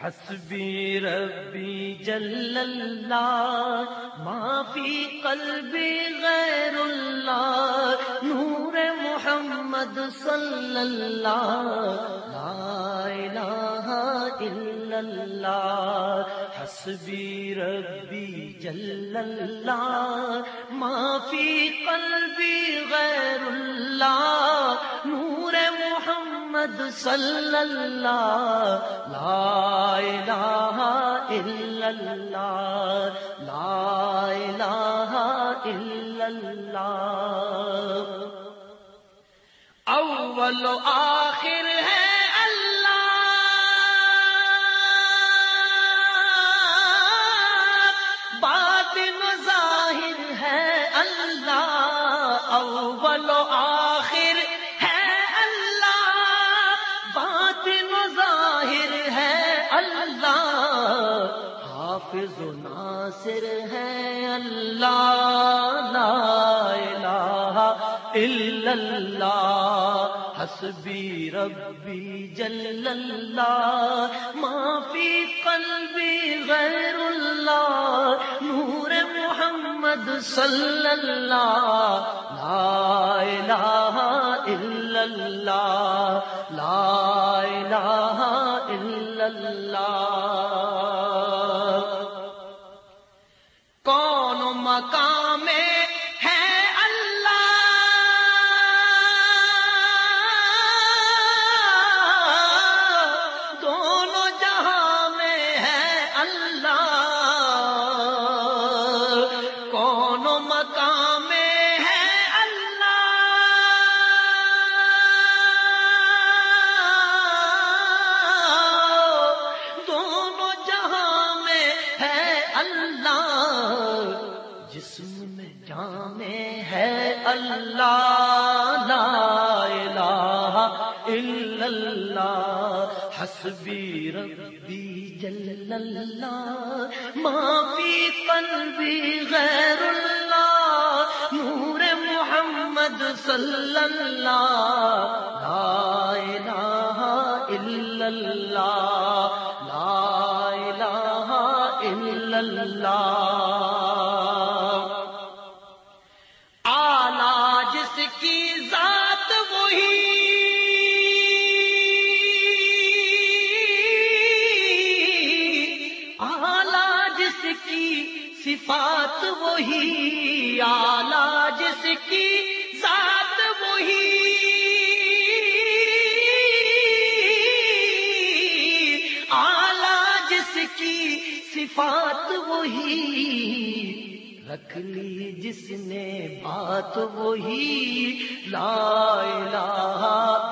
حسبی ربی جل اللہ، معافی قلبی غیر اللہ، نور محمد صلی اللہ، لا الہ الا اللہ، حسبی ربی جل اللہ، معافی قلبی غیر محمد صلی اللہ لا الہ الا اللہ لا الہ الا اللہ اول و آخر ہے حافظ و ناصر ہے اللہ، لا الہ الا اللہ، حسبی ربی جل اللہ، معافی قلبی غیر اللہ، نور محمد صلی اللہ، لا الہ الا اللہ، لا الہ الا اللہ۔ جسم میں جام ہے اللہ، لا الہ الا اللہ، حسبی ربی جل اللہ، معافی قلبی غیر اللہ، نور محمد صلی اللہ، لا الہ الا اللہ، لا الہ الا اللہ۔ صفات وہی آلہ جس کی ذات وہی۔ آلہ جس کی صفات وہی۔ رکھ لی جس نے بات وہی۔ لا الہ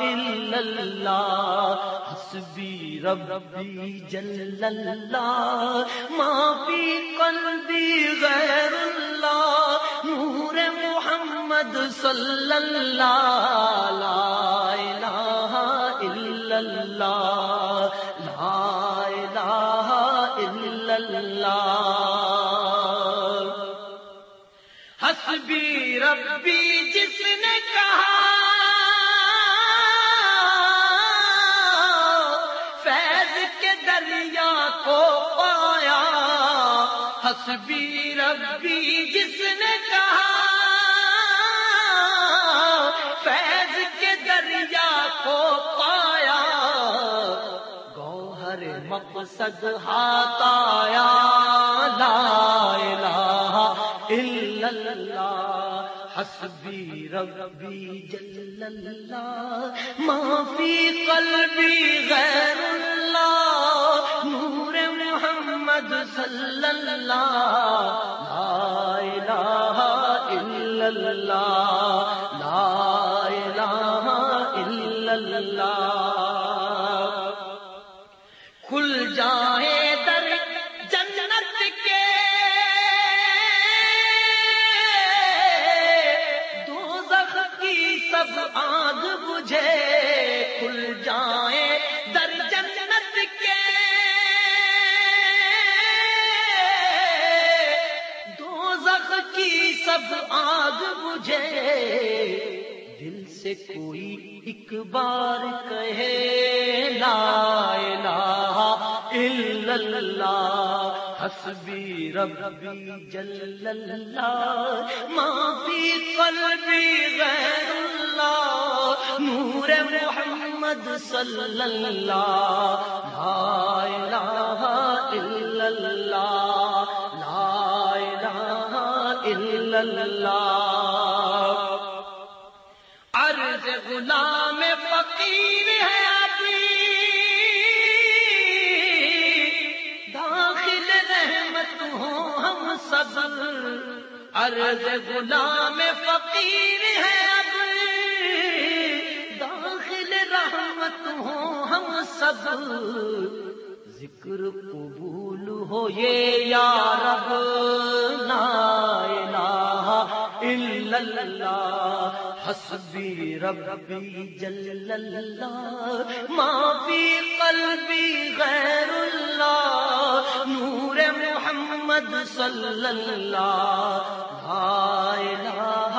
الا اللہ۔ حسبی ربی جل اللہ معافی قلبی غیر اللہ نور محمد صلی اللہ لا الہ الا اللہ، لا الہ الا اللہ۔ حسبی ربی حسبی ربی جس نے کہا، فیض کے دریا کو پایا، گوہر مقصد ہاتھ آیا، لا الہ الا اللہ، حسبی، ربی جل اللہ، معافی قلبی غیر اللہ، نور محمد صلی اللہ لا الہ الا اللہ آگ بجھے دل سے کوئی ایک بار کہے، لا الہ الا اللہ، حسبی ربی جل اللہ ما فی قلبی غیر اللہ، نور محمد صلی اللہ، لا الہ الا اللہ الا اللہ عرض غلام فقیر ہے ابھی داخل رحمت ہو ہم سب عرض غلام فقیر ہے اب داخل رحمت ہو ہم سب ذکر قبول ہو یہ یا رب حسبی ربی جل اللہ ما فی قلبی غیر اللہ، نور محمد صلی اللہ، لا الہ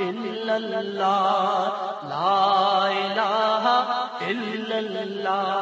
الا اللہ، لا الہ الا اللہ۔